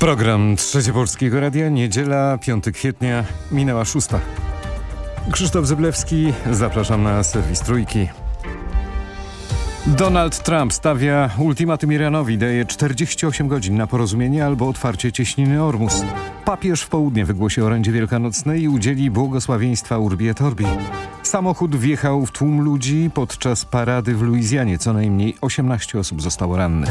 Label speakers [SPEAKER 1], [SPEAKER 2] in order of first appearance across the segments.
[SPEAKER 1] Program Trzecie Polskiego Radia, niedziela, 5 kwietnia, minęła szósta. Krzysztof Zyblewski, zapraszam na serwis Trójki. Donald Trump stawia ultimatum Iranowi, daje 48 godzin na porozumienie albo otwarcie cieśniny Ormus. Papież w południe wygłosi orędzie wielkanocnej i udzieli błogosławieństwa Urbi et Orbi. Samochód wjechał w tłum ludzi podczas parady w Luizjanie. Co najmniej 18 osób zostało rannych.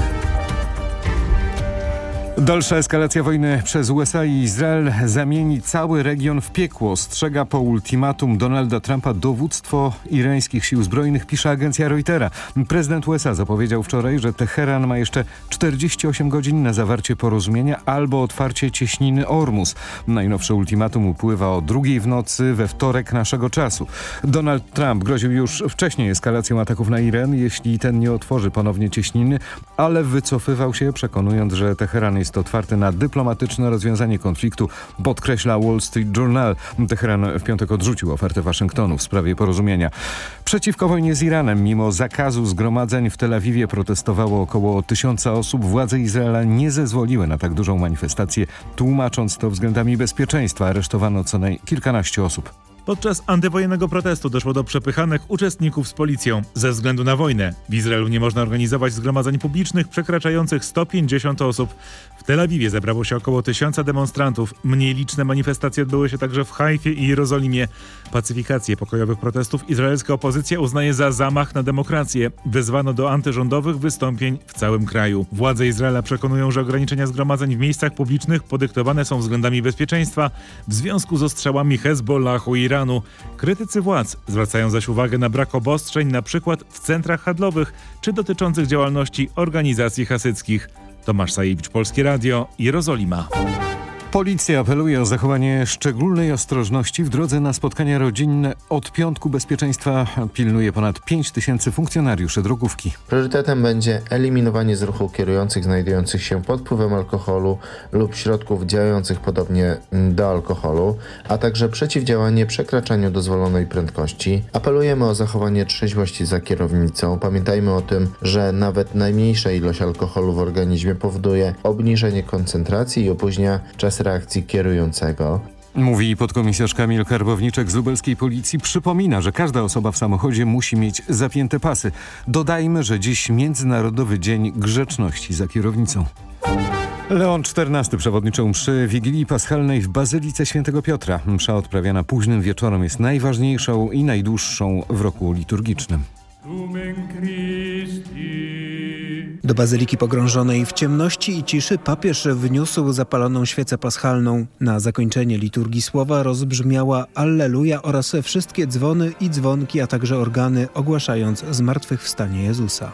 [SPEAKER 1] Dalsza eskalacja wojny przez USA i Izrael zamieni cały region w piekło. Ostrzega po ultimatum Donalda Trumpa dowództwo irańskich sił zbrojnych, pisze agencja Reutera. Prezydent USA zapowiedział wczoraj, że Teheran ma jeszcze 48 godzin na zawarcie porozumienia albo otwarcie cieśniny Ormus. Najnowsze ultimatum upływa o drugiej w nocy we wtorek naszego czasu. Donald Trump groził już wcześniej eskalacją ataków na Iran, jeśli ten nie otworzy ponownie cieśniny, ale wycofywał się, przekonując, że Teheran jest otwarty na dyplomatyczne rozwiązanie konfliktu, podkreśla Wall Street Journal. Teheran w piątek odrzucił ofertę Waszyngtonu w sprawie porozumienia. Przeciwko wojnie z Iranem, mimo zakazu zgromadzeń w Tel Awiwie protestowało około tysiąca osób. Władze Izraela nie zezwoliły na tak dużą manifestację, tłumacząc to względami bezpieczeństwa. Aresztowano co najmniej kilkanaście osób.
[SPEAKER 2] Podczas antywojennego protestu doszło do przepychanek uczestników z policją ze względu na wojnę. W Izraelu nie można organizować zgromadzeń publicznych przekraczających 150 osób. W Tel Awiwie zebrało się około tysiąca demonstrantów. Mniej liczne manifestacje odbyły się także w Haifie i Jerozolimie. Pacyfikację pokojowych protestów izraelska opozycja uznaje za zamach na demokrację. Wezwano do antyrządowych wystąpień w całym kraju. Władze Izraela przekonują, że ograniczenia zgromadzeń w miejscach publicznych podyktowane są względami bezpieczeństwa w związku z ostrzałami Hezbollahu i Iranu. Krytycy władz zwracają zaś uwagę na brak obostrzeń, na przykład w centrach handlowych czy dotyczących działalności organizacji hasyckich. Tomasz Sajewicz, Polskie Radio, Jerozolima.
[SPEAKER 1] Policja apeluje o zachowanie szczególnej ostrożności w drodze na spotkania rodzinne. Od piątku bezpieczeństwa pilnuje ponad 5 tysięcy funkcjonariuszy drogówki.
[SPEAKER 3] Priorytetem będzie eliminowanie z ruchu kierujących znajdujących się pod wpływem alkoholu lub środków działających podobnie do alkoholu, a także przeciwdziałanie przekraczaniu dozwolonej prędkości. Apelujemy o zachowanie trzeźwości za kierownicą. Pamiętajmy o tym, że nawet najmniejsza ilość alkoholu w organizmie powoduje obniżenie koncentracji i opóźnia czas reakcji kierującego.
[SPEAKER 1] Mówi podkomisarz Kamil Karbowniczek z lubelskiej policji. Przypomina, że każda osoba w samochodzie musi mieć zapięte pasy. Dodajmy, że dziś Międzynarodowy Dzień Grzeczności za kierownicą. Leon XIV przewodniczył mszy Wigilii Paschalnej w Bazylice Świętego Piotra. Msza odprawiana późnym wieczorem jest najważniejszą i najdłuższą w roku liturgicznym.
[SPEAKER 4] Do bazyliki pogrążonej w ciemności i ciszy papież wniósł zapaloną świecę paschalną. Na zakończenie liturgii słowa rozbrzmiała Alleluja oraz wszystkie dzwony i dzwonki, a także organy ogłaszając zmartwychwstanie Jezusa.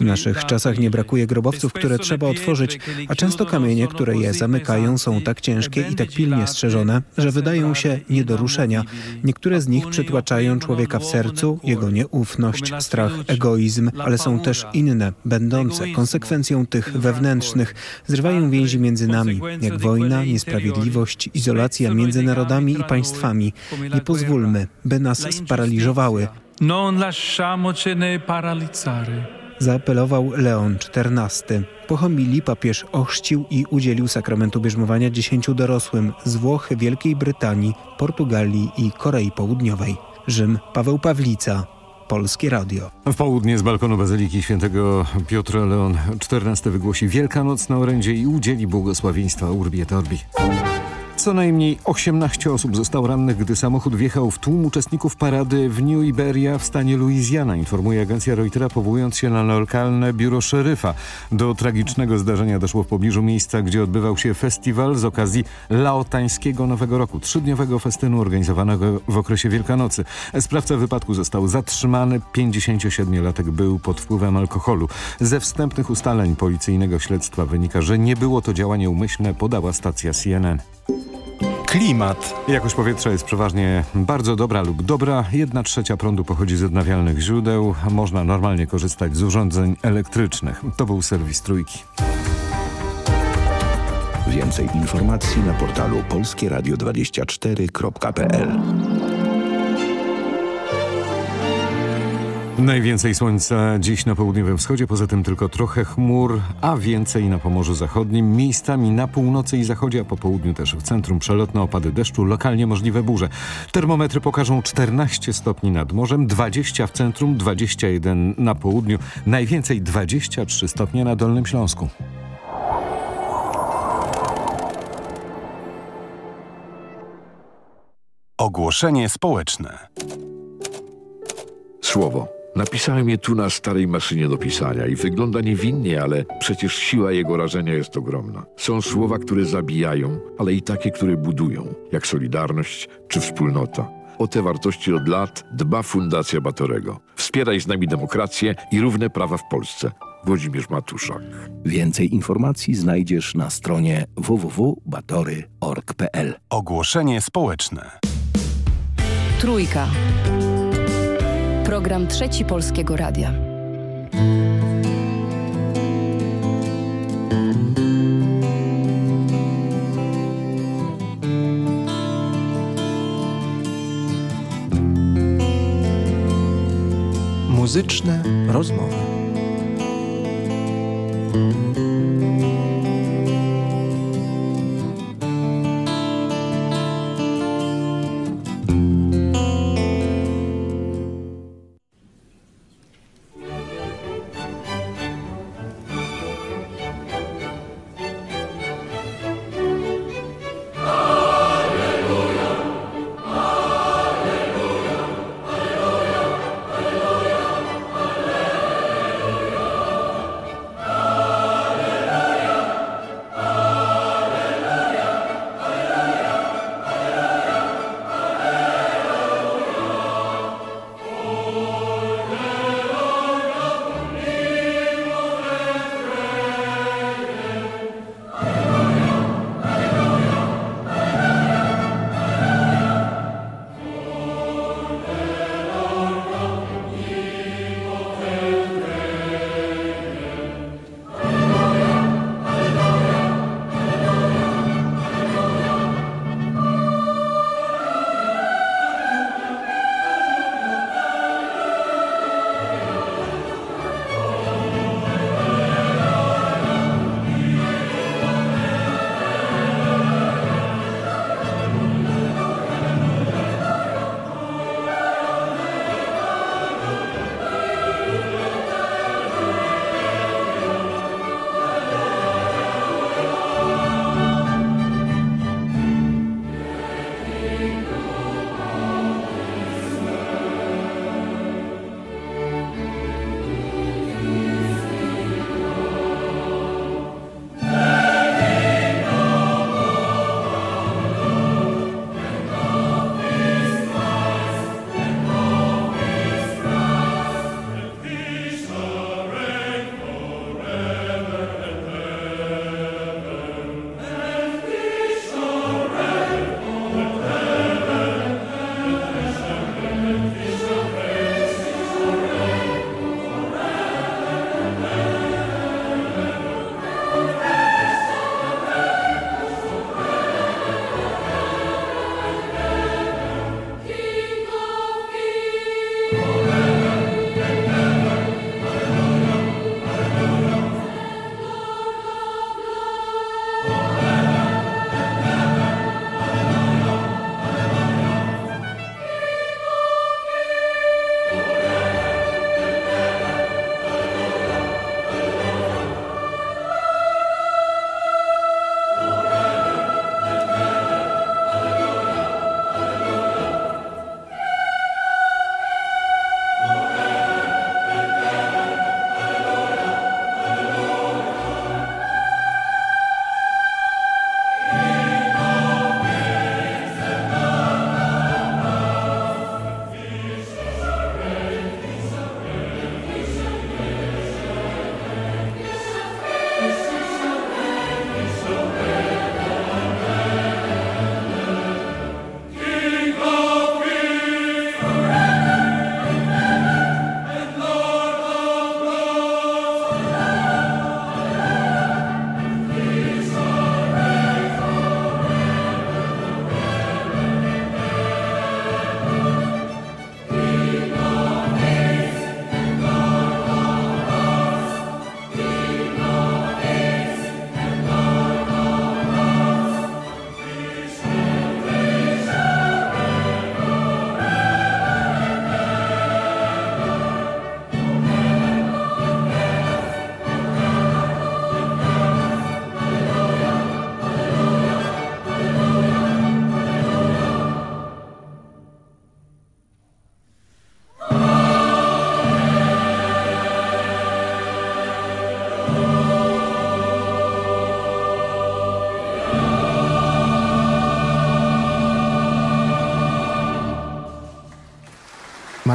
[SPEAKER 4] W naszych czasach nie brakuje grobowców, które trzeba otworzyć, a często kamienie, które je zamykają są tak ciężkie i tak pilnie strzeżone, że wydają się nie do ruszenia. Niektóre z nich przytłaczają człowieka w sercu, jego nieufność, strach, egoizm, ale są też inne, będące konsekwencją tych wewnętrznych, zrywają więzi między nami, jak wojna, niesprawiedliwość, izolacja między narodami i państwami. Nie pozwólmy, by nas sparaliżowały.
[SPEAKER 5] Non lasciamocene paralizzare.
[SPEAKER 4] Zaapelował Leon XIV. Po homilii papież ochrzcił i udzielił sakramentu bierzmowania dziesięciu dorosłym z Włoch, Wielkiej Brytanii, Portugalii i Korei Południowej. Rzym, Paweł Pawlica, Polskie Radio.
[SPEAKER 1] W południe z balkonu Bazyliki Świętego Piotra Leon XIV wygłosi Wielkanoc na orędzie i udzieli błogosławieństwa Urbi et Orbi. Co najmniej 18 osób zostało rannych, gdy samochód wjechał w tłum uczestników parady w New Iberia w stanie Louisiana, informuje agencja Reutera, powołując się na lokalne biuro szeryfa. Do tragicznego zdarzenia doszło w pobliżu miejsca, gdzie odbywał się festiwal z okazji laotańskiego Nowego Roku, trzydniowego festynu organizowanego w okresie Wielkanocy. Sprawca wypadku został zatrzymany. 57-latek był pod wpływem alkoholu. Ze wstępnych ustaleń policyjnego śledztwa wynika, że nie było to działanie umyślne, podała stacja CNN.
[SPEAKER 6] Klimat.
[SPEAKER 1] Jakość powietrza jest przeważnie bardzo dobra lub dobra. Jedna trzecia prądu pochodzi z odnawialnych źródeł. Można normalnie korzystać z urządzeń elektrycznych. To był serwis Trójki.
[SPEAKER 7] Więcej informacji na portalu polskieradio24.pl
[SPEAKER 1] Najwięcej słońca dziś na południowym wschodzie, poza tym tylko trochę chmur, a więcej na Pomorzu Zachodnim, miejscami na północy i zachodzie, a po południu też w centrum przelotne opady deszczu, lokalnie możliwe burze. Termometry pokażą 14 stopni nad morzem, 20 w centrum, 21 na południu, najwięcej 23 stopnie na Dolnym Śląsku.
[SPEAKER 6] Ogłoszenie społeczne.
[SPEAKER 8] Słowo. Napisałem je tu na starej maszynie do pisania i wygląda niewinnie, ale przecież siła jego rażenia jest ogromna. Są słowa, które zabijają, ale i takie, które budują, jak solidarność czy wspólnota. O te wartości od lat dba Fundacja Batorego. Wspieraj z nami demokrację i równe prawa w Polsce. Włodzimierz Matuszak.
[SPEAKER 7] Więcej informacji znajdziesz na stronie www.batory.org.pl.
[SPEAKER 6] Ogłoszenie społeczne.
[SPEAKER 9] Trójka. Program Trzeci Polskiego Radia.
[SPEAKER 10] Muzyczne rozmowy.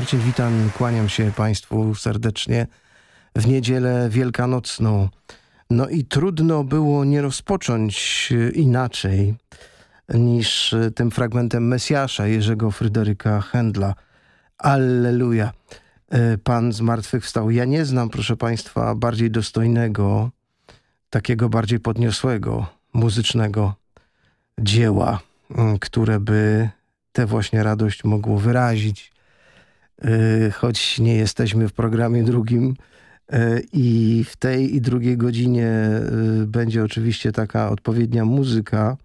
[SPEAKER 10] Marcin, witam, kłaniam się Państwu serdecznie w niedzielę wielkanocną. No i trudno było nie rozpocząć inaczej niż tym fragmentem Mesjasza Jerzego Fryderyka Händla. Alleluja. Pan zmartwychwstał. Ja nie znam, proszę Państwa, bardziej dostojnego, takiego bardziej podniosłego, muzycznego dzieła, które by tę właśnie radość mogło wyrazić. Choć nie jesteśmy w programie drugim i w tej i drugiej godzinie będzie oczywiście taka odpowiednia muzyka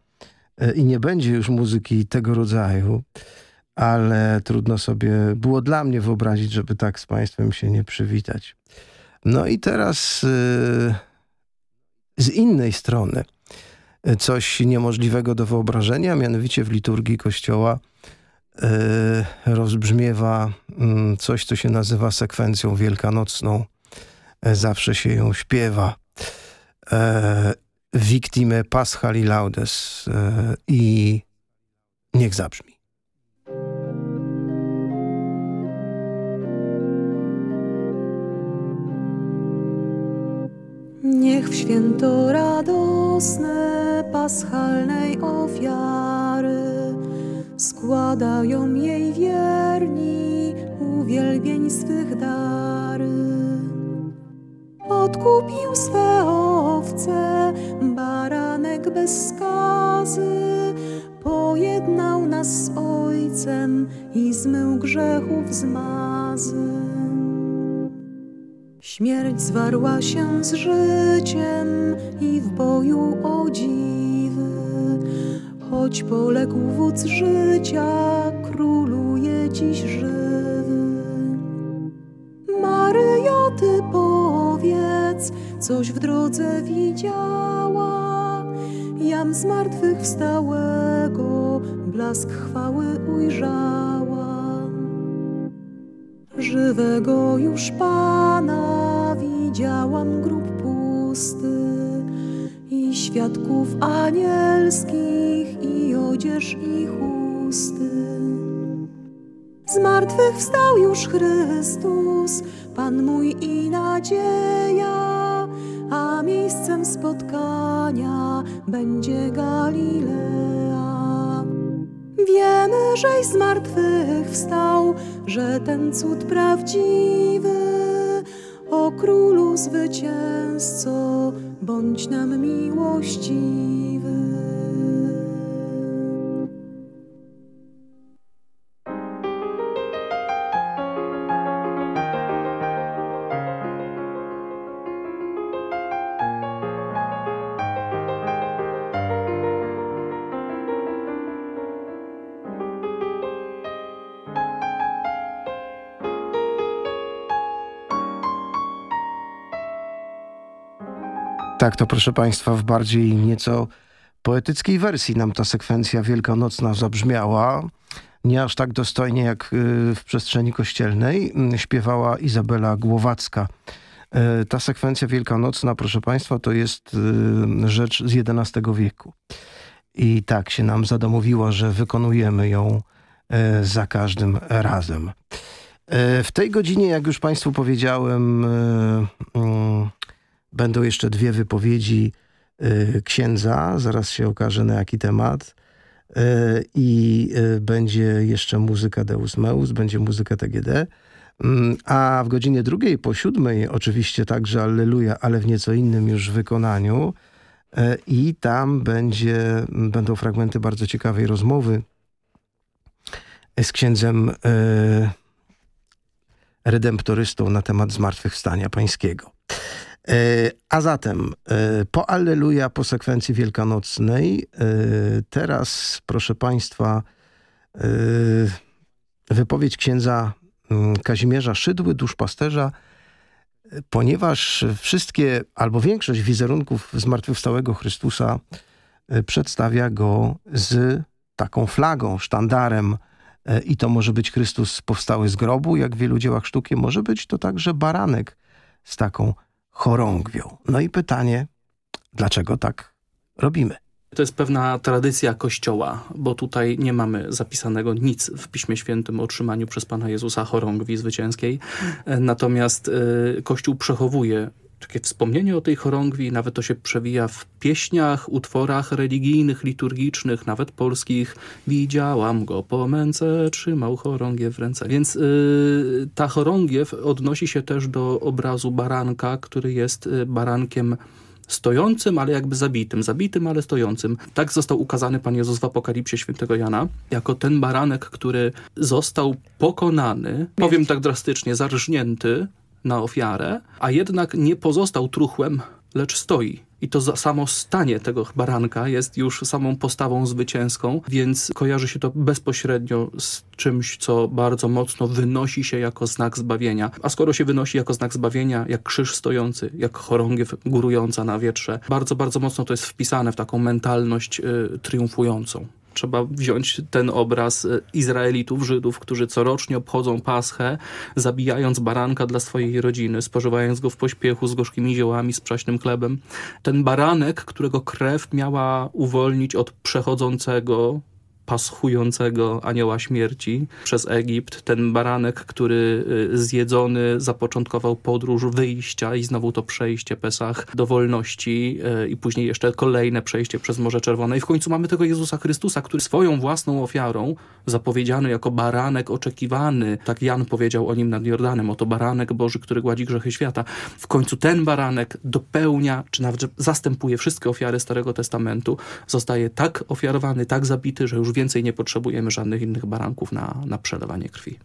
[SPEAKER 10] i nie będzie już muzyki tego rodzaju, ale trudno sobie było dla mnie wyobrazić, żeby tak z Państwem się nie przywitać. No i teraz z innej strony coś niemożliwego do wyobrażenia, mianowicie w liturgii Kościoła rozbrzmiewa coś, co się nazywa sekwencją wielkanocną. Zawsze się ją śpiewa. Victime Paschali Laudes i niech zabrzmi.
[SPEAKER 11] Niech w święto radosne paschalnej ofiary składają jej wierni uwielbień swych dary. Odkupił swe owce, baranek bez skazy, pojednał nas z Ojcem i zmył grzechów zmazy. Śmierć zwarła się z życiem i w boju o dziwy, choć poległ wódz życia, króluje dziś żywy. Maryjo, ty powiedz, coś w drodze widziała, jam zmartwychwstałego blask chwały ujrzała. Żywego już Pana widziałam grób pusty i świadków anielskich odzież i chusty. Zmartwychwstał już Chrystus, Pan mój i nadzieja, a miejscem spotkania będzie Galilea. Wiemy, żeś zmartwychwstał, że ten cud prawdziwy, o królu zwycięzco, bądź nam miłościwy.
[SPEAKER 10] Tak, to proszę Państwa, w bardziej nieco poetyckiej wersji nam ta sekwencja wielkanocna zabrzmiała. Nie aż tak dostojnie jak w przestrzeni kościelnej śpiewała Izabela Głowacka. Ta sekwencja wielkanocna, proszę Państwa, to jest rzecz z XI wieku. I tak się nam zadomowiło, że wykonujemy ją za każdym razem. W tej godzinie, jak już Państwu powiedziałem, Będą jeszcze dwie wypowiedzi y, księdza, zaraz się okaże na jaki temat. Y, I y, będzie jeszcze muzyka Deus Meus, będzie muzyka TGD. A w godzinie drugiej po siódmej oczywiście także Alleluja, ale w nieco innym już wykonaniu. I tam będzie, będą fragmenty bardzo ciekawej rozmowy z księdzem redemptorystą na temat zmartwychwstania pańskiego. A zatem po Alleluja, po sekwencji wielkanocnej, teraz proszę Państwa wypowiedź księdza Kazimierza Szydły, duszpasterza, ponieważ wszystkie, albo większość wizerunków zmartwychwstałego Chrystusa przedstawia go z taką flagą, sztandarem i to może być Chrystus powstały z grobu, jak w wielu dziełach sztuki, może być to także baranek z taką chorągwią. No i pytanie, dlaczego tak robimy?
[SPEAKER 12] To jest pewna tradycja Kościoła, bo tutaj nie mamy zapisanego nic w Piśmie Świętym o otrzymaniu przez Pana Jezusa chorągwi zwycięskiej. Natomiast e, Kościół przechowuje takie wspomnienie o tej chorągwi, nawet to się przewija w pieśniach, utworach religijnych, liturgicznych, nawet polskich. Widziałam go po męce, trzymał chorągiew w ręce. Więc y, ta chorągiew odnosi się też do obrazu baranka, który jest y, barankiem stojącym, ale jakby zabitym, zabitym, ale stojącym. Tak został ukazany Pan Jezus w Apokalipsie świętego Jana, jako ten baranek, który został pokonany, powiem tak drastycznie, zarżnięty na ofiarę, a jednak nie pozostał truchłem, lecz stoi. I to samo stanie tego baranka jest już samą postawą zwycięską, więc kojarzy się to bezpośrednio z czymś, co bardzo mocno wynosi się jako znak zbawienia. A skoro się wynosi jako znak zbawienia, jak krzyż stojący, jak chorągiew górująca na wietrze, bardzo, bardzo mocno to jest wpisane w taką mentalność y, triumfującą. Trzeba wziąć ten obraz e, Izraelitów, Żydów, którzy corocznie obchodzą Paschę, zabijając baranka dla swojej rodziny, spożywając go w pośpiechu z gorzkimi ziołami, z przaśnym chlebem. Ten baranek, którego krew miała uwolnić od przechodzącego paschującego anioła śmierci przez Egipt. Ten baranek, który y, zjedzony zapoczątkował podróż wyjścia i znowu to przejście Pesach do wolności y, i później jeszcze kolejne przejście przez Morze Czerwone. I w końcu mamy tego Jezusa Chrystusa, który swoją własną ofiarą, zapowiedziany jako baranek oczekiwany, tak Jan powiedział o nim nad Jordanem, oto baranek Boży, który gładzi grzechy świata. W końcu ten baranek dopełnia, czy nawet zastępuje wszystkie ofiary Starego Testamentu, zostaje tak ofiarowany, tak zabity, że już więcej nie potrzebujemy żadnych innych baranków na, na przelewanie krwi.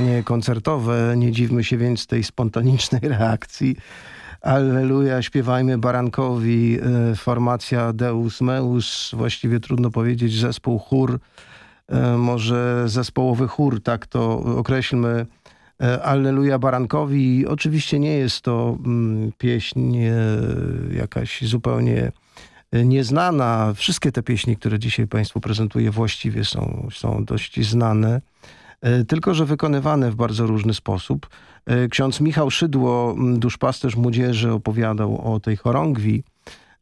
[SPEAKER 10] Nagranie koncertowe. Nie dziwmy się więc tej spontanicznej reakcji. Alleluja, śpiewajmy Barankowi, e, formacja Deus Meus, właściwie trudno powiedzieć zespół chór, e, może zespołowy chór, tak to określmy. E, Alleluja Barankowi. Oczywiście nie jest to mm, pieśń jakaś zupełnie nieznana. Wszystkie te pieśni, które dzisiaj Państwu prezentuję, właściwie są, są dość znane, tylko że wykonywane w bardzo różny sposób. E, Ksiądz Michał Szydło, duszpasterz młodzieży, opowiadał o tej chorągwi,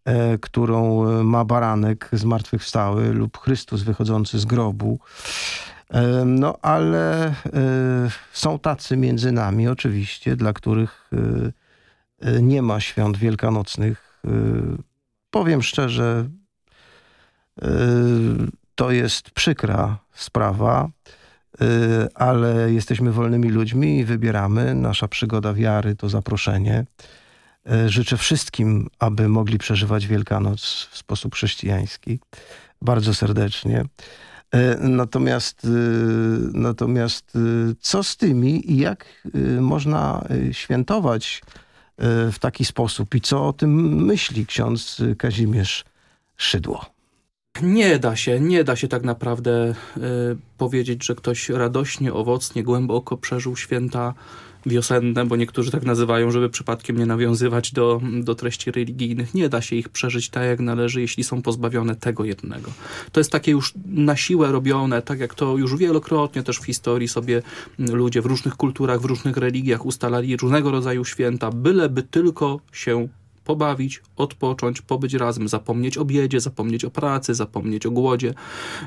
[SPEAKER 10] e, którą e, ma baranek zmartwychwstały lub Chrystus wychodzący z grobu. E, No ale e, są tacy między nami oczywiście, dla których e, e, nie ma świąt wielkanocnych. E, Powiem szczerze, e, to jest przykra sprawa, e, ale jesteśmy wolnymi ludźmi i wybieramy. Nasza przygoda wiary to zaproszenie. E, Życzę wszystkim, aby mogli przeżywać Wielkanoc w sposób chrześcijański. Bardzo serdecznie. E, Natomiast, natomiast co z tymi i jak można świętować w taki sposób i co o tym myśli ksiądz Kazimierz Szydło?
[SPEAKER 12] Nie da się, nie da się tak naprawdę y, powiedzieć, że ktoś radośnie, owocnie, głęboko przeżył święta wiosenne, bo niektórzy tak nazywają, żeby przypadkiem nie nawiązywać do, do treści religijnych. Nie da się ich przeżyć tak, jak należy, jeśli są pozbawione tego jednego. To jest takie już na siłę robione, tak jak to już wielokrotnie też w historii sobie ludzie w różnych kulturach, w różnych religiach ustalali różnego rodzaju święta, byleby tylko się pobawić, odpocząć, pobyć razem, zapomnieć o biedzie, zapomnieć o pracy, zapomnieć o głodzie,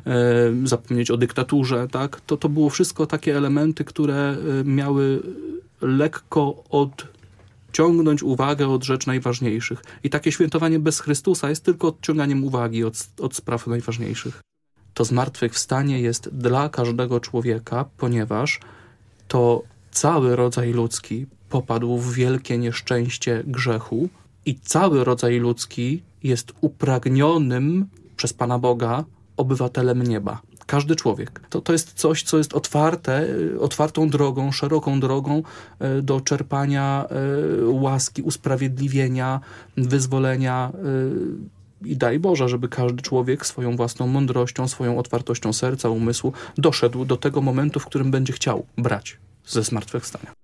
[SPEAKER 12] e, zapomnieć o dyktaturze, tak? To, to było wszystko takie elementy, które e, miały lekko odciągnąć uwagę od rzeczy najważniejszych. I takie świętowanie bez Chrystusa jest tylko odciąganiem uwagi od, od spraw najważniejszych. To zmartwychwstanie jest dla każdego człowieka, ponieważ to cały rodzaj ludzki popadł w wielkie nieszczęście grzechu i cały rodzaj ludzki jest upragnionym przez Pana Boga obywatelem nieba. Każdy człowiek. To, to jest coś, co jest otwarte, y, otwartą drogą, szeroką drogą y, do czerpania y, łaski, usprawiedliwienia, wyzwolenia. I daj Boże, żeby każdy człowiek swoją własną mądrością, swoją otwartością serca, umysłu doszedł do tego momentu, w którym będzie chciał brać ze zmartwychwstania.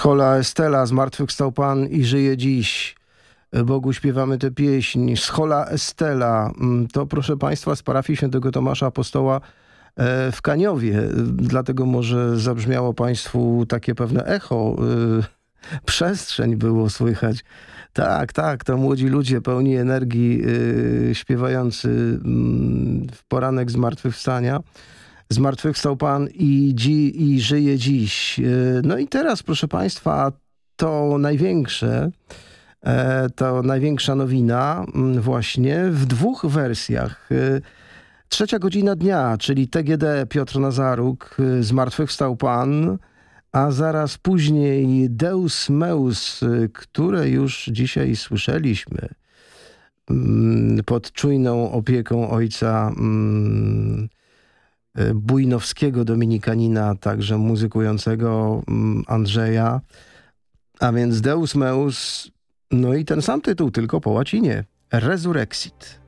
[SPEAKER 10] Schola Estela, zmartwychwstał Pan i żyje dziś. Bogu śpiewamy tę pieśń. Schola Estela, mm, to proszę Państwa z parafii świętego Tomasza Apostoła e, w Kaniowie. Dlatego może zabrzmiało Państwu takie pewne echo. e, Przestrzeń było słychać. Tak, tak, to młodzi ludzie pełni energii, e, śpiewający mm, w poranek zmartwychwstania. Zmartwychwstał Pan i, dzi, i żyje dziś. E, No i teraz, proszę Państwa, to największe, e, to największa nowina mm, właśnie w dwóch wersjach. E, Trzecia godzina dnia, czyli TGD Piotr Nazaruk, Zmartwychwstał Pan, a zaraz później Deus Meus, które już dzisiaj słyszeliśmy mm, pod czujną opieką ojca mm, bujnowskiego dominikanina, także muzykującego mm, Andrzeja. A więc Deus Meus, no i ten sam tytuł, tylko po łacinie. Resurrexit.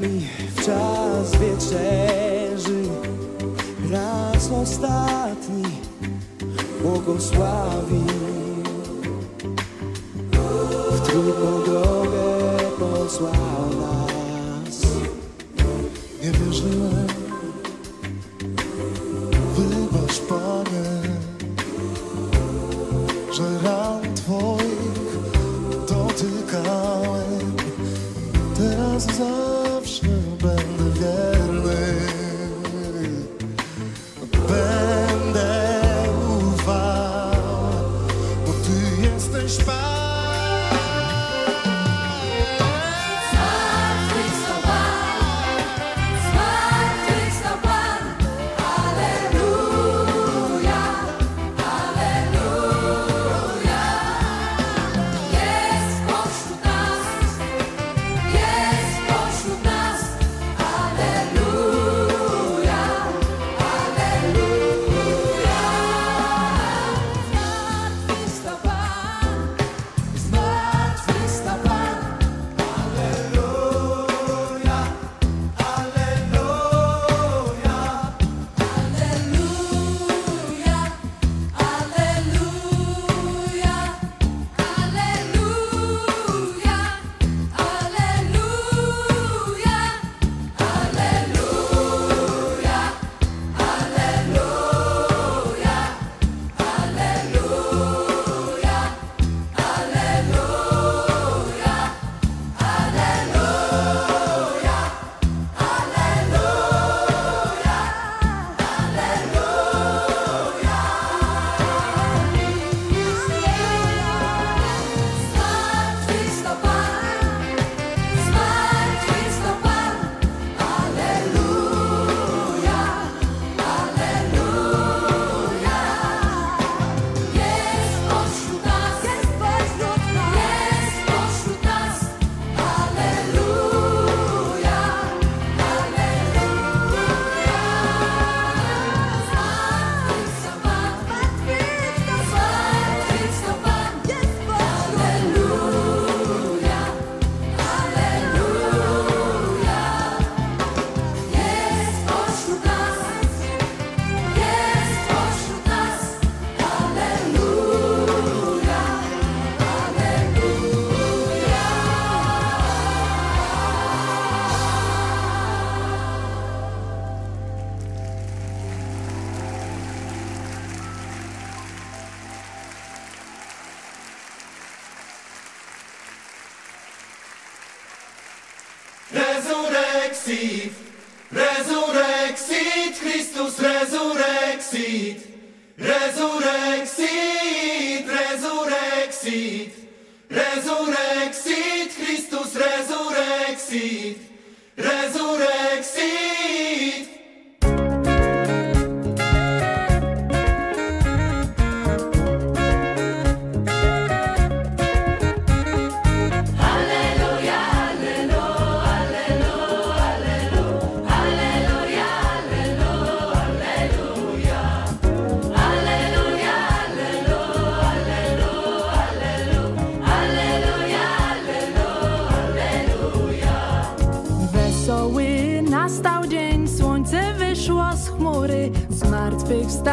[SPEAKER 13] Nami w czas wieczerzy. Raz ostatni błogosławił. W trudną drogę posłał nas. Nie wierzyłem, wybacz Panie że ran Twoich dotykałem. Teraz zawsze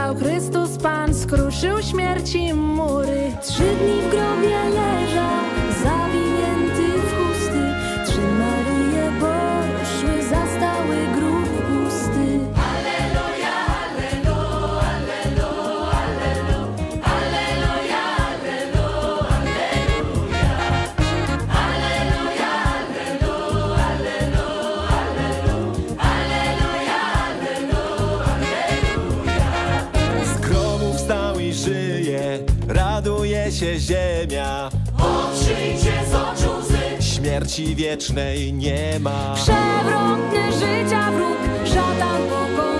[SPEAKER 11] Zmartwychwstał
[SPEAKER 14] Chrystus Pan, skruszył śmierci mury. Trzy dni w grobie leżał,
[SPEAKER 13] ziemia.
[SPEAKER 11] Otrzyjcie z oczu łzy.
[SPEAKER 13] Śmierci wiecznej nie ma.
[SPEAKER 14] Przewrotny życia wróg, szatan pokonany.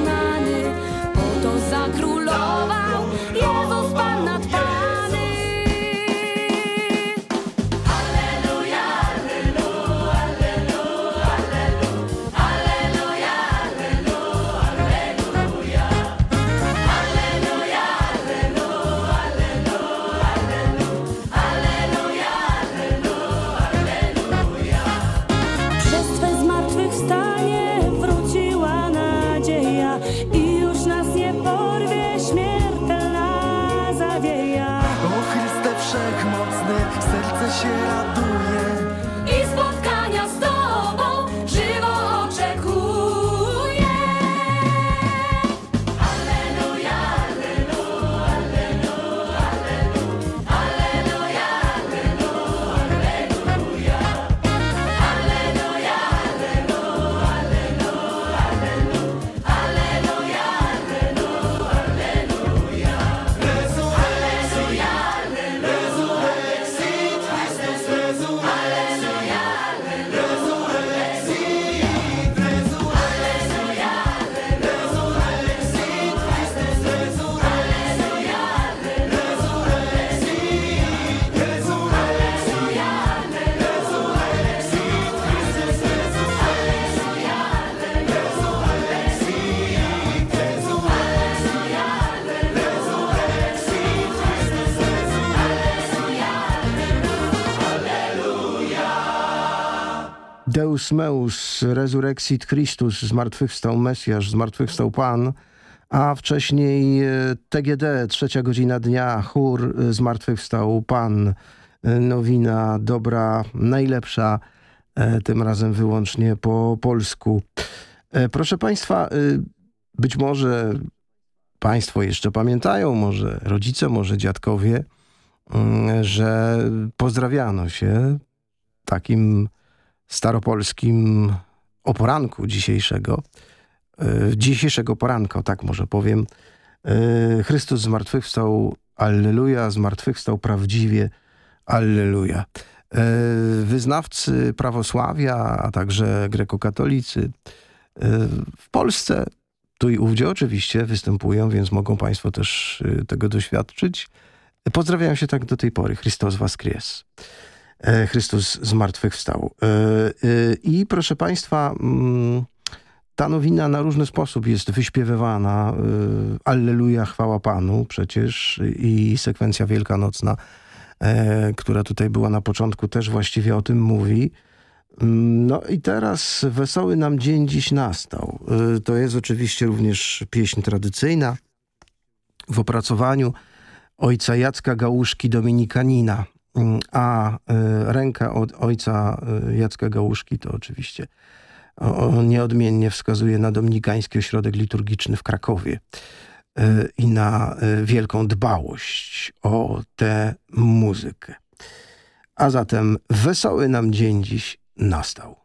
[SPEAKER 10] Deus meus, resurrexit Christus, zmartwychwstał Mesjasz, zmartwychwstał Pan, a wcześniej e, TGD, trzecia godzina dnia, chór, e, zmartwychwstał Pan, e, nowina dobra, najlepsza, tym razem wyłącznie po polsku. Proszę Państwa, być może Państwo jeszcze pamiętają, może rodzice, może dziadkowie, mm, że pozdrawiano się takim staropolskim o poranku dzisiejszego, e, dzisiejszego poranka, tak może powiem. E, Chrystus zmartwychwstał, alleluja, zmartwychwstał prawdziwie, alleluja. E, Wyznawcy prawosławia, a także grekokatolicy w Polsce, tu i ówdzie oczywiście występują, więc mogą Państwo też tego doświadczyć. Pozdrawiają się tak do tej pory. Chrystus was kries. E, Chrystus zmartwychwstał. E, e, I proszę Państwa, mm, ta nowina na różny sposób jest wyśpiewywana. Alleluja, chwała Panu przecież i sekwencja wielkanocna, która tutaj była na początku, też właściwie o tym mówi. Mm, No i teraz wesoły nam dzień dziś nastał. To jest oczywiście również pieśń tradycyjna w opracowaniu ojca Jacka Gałuszki Dominikanina. A y, ręka od ojca y, Jacka Gałuszki to oczywiście nieodmiennie wskazuje na Dominikański Ośrodek Liturgiczny w Krakowie y, i na wielką dbałość o tę muzykę. A zatem wesoły nam dzień dziś nastał.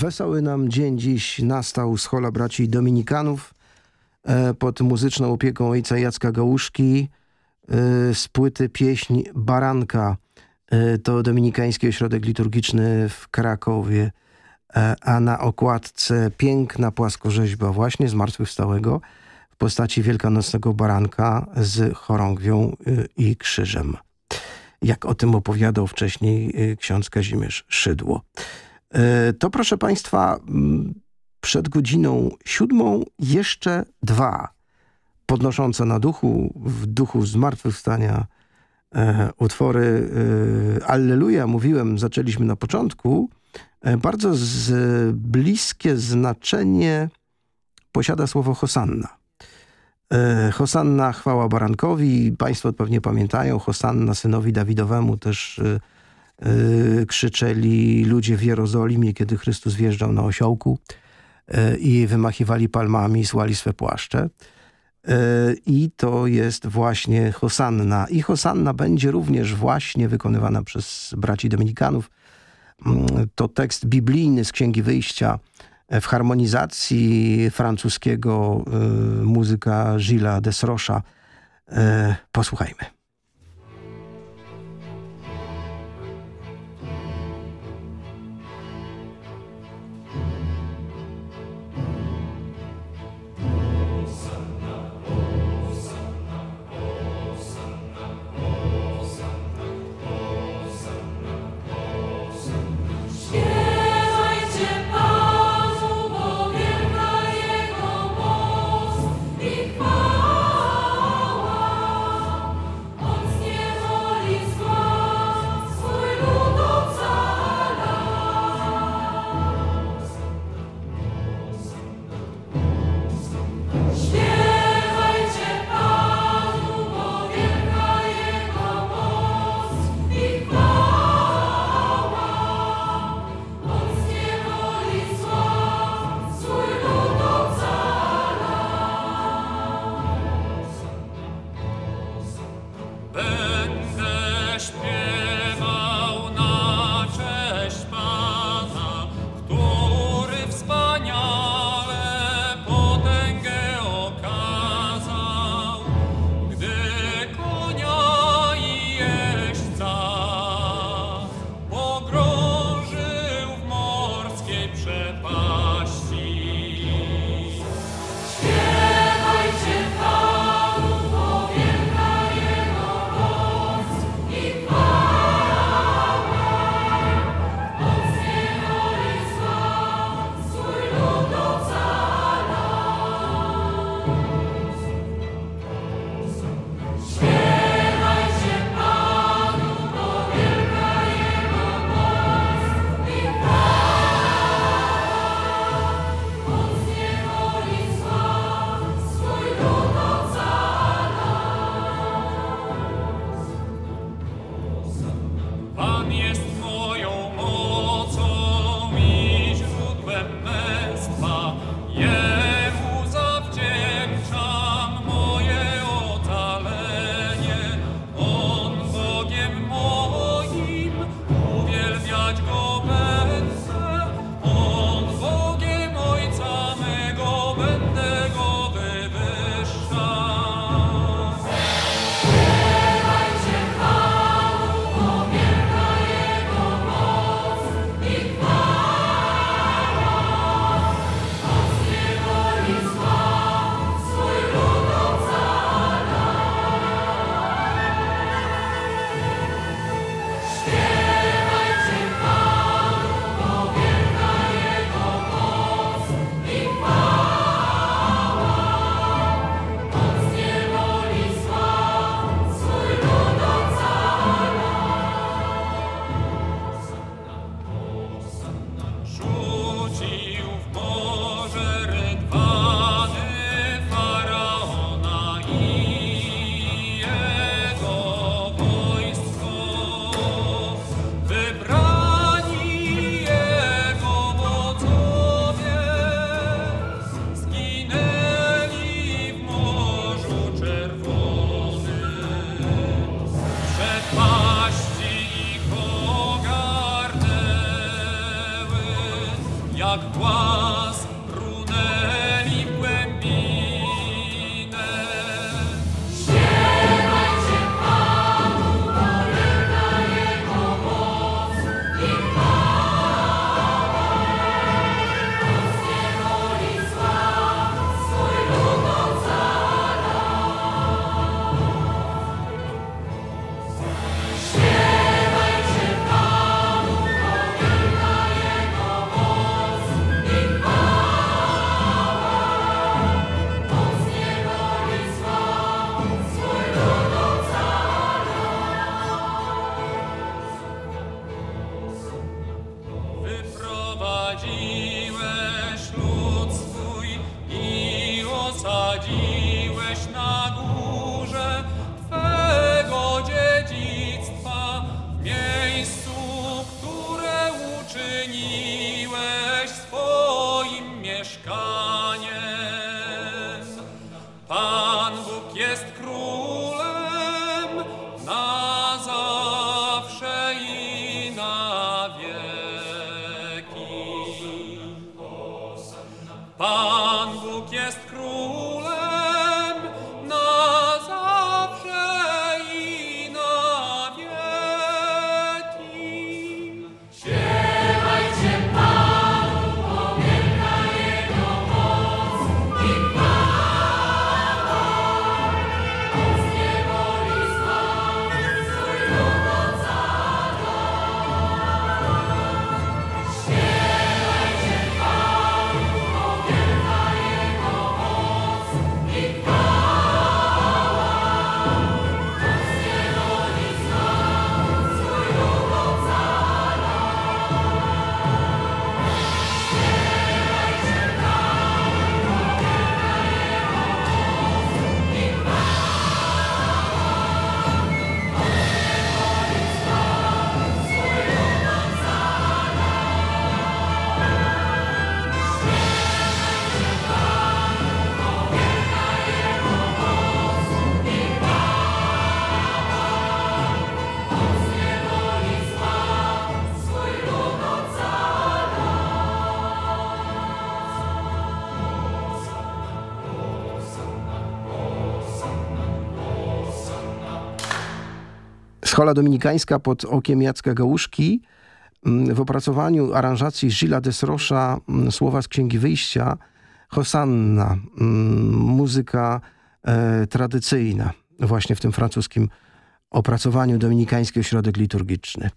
[SPEAKER 10] Wesoły nam dzień dziś nastał z hola braci Dominikanów e, pod muzyczną opieką ojca Jacka Gałuszki e, z płyty pieśń Baranka. E, to Dominikański Ośrodek Liturgiczny w Krakowie. A na okładce piękna płaskorzeźba właśnie zmartwychwstałego w postaci wielkanocnego baranka z chorągwią i krzyżem. Jak o tym opowiadał wcześniej ksiądz Kazimierz Szydło. E, To proszę Państwa, mm, przed godziną siódmą jeszcze dwa podnoszące na duchu, w duchu zmartwychwstania e, utwory e, Alleluja, mówiłem, zaczęliśmy na początku. E, bardzo z, bliskie znaczenie posiada słowo Hosanna. E, Hosanna, chwała barankowi. Państwo pewnie pamiętają, Hosanna synowi Dawidowemu też e, krzyczeli ludzie w Jerozolimie, kiedy Chrystus wjeżdżał na osiołku e, i wymachiwali palmami, słali swe płaszcze. E, I to jest właśnie Hosanna. I Hosanna będzie również właśnie wykonywana przez braci Dominikanów. Mm, To tekst biblijny z Księgi Wyjścia e, w harmonizacji francuskiego muzyka Gilles Desrocha. E, Posłuchajmy. Schola dominikańska pod okiem Jacka Gałuszki mm, w opracowaniu aranżacji Gilles Desrosza mm, słowa z Księgi Wyjścia Hosanna, mm, muzyka e, tradycyjna właśnie w tym francuskim opracowaniu Dominikański Ośrodek Liturgiczny.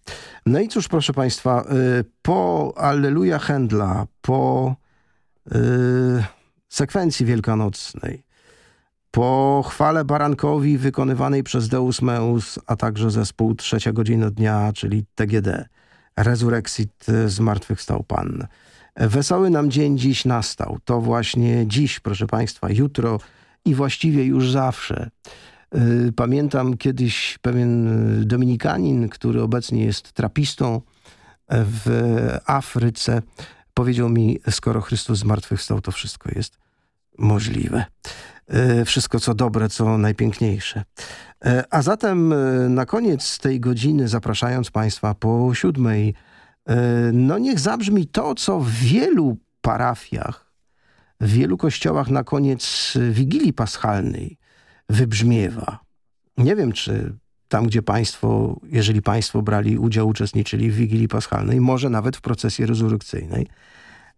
[SPEAKER 10] No i cóż, proszę Państwa, e, po Alleluja Händla, po e, sekwencji wielkanocnej, po chwale barankowi wykonywanej przez Deus Meus, a także zespół Trzecia Godzina Dnia, czyli TGD, Resurrexit Zmartwychwstał Pan. Wesoły nam dzień dziś nastał. To właśnie dziś, proszę Państwa, jutro i właściwie już zawsze. Yy, Pamiętam kiedyś pewien y, dominikanin, który obecnie jest trapistą w Afryce, powiedział mi, skoro Chrystus zmartwychwstał, to wszystko jest możliwe. E, Wszystko co dobre, co najpiękniejsze. E, A zatem e, na koniec tej godziny, zapraszając Państwa po siódmej, no niech zabrzmi to, co w wielu parafiach, w wielu kościołach na koniec Wigilii Paschalnej wybrzmiewa. Nie wiem, czy tam, gdzie Państwo, jeżeli Państwo brali udział, uczestniczyli w Wigilii Paschalnej, może nawet w procesji rezurekcyjnej,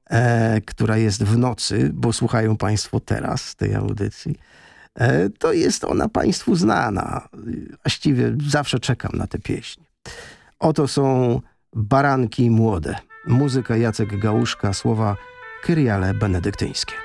[SPEAKER 10] e, która jest w nocy, bo słuchają Państwo teraz tej audycji, e, to jest ona Państwu znana. Właściwie zawsze czekam na tę pieśń. Oto są Baranki Młode. Muzyka Jacek Gałuszka, słowa Kyriale Benedyktyńskie.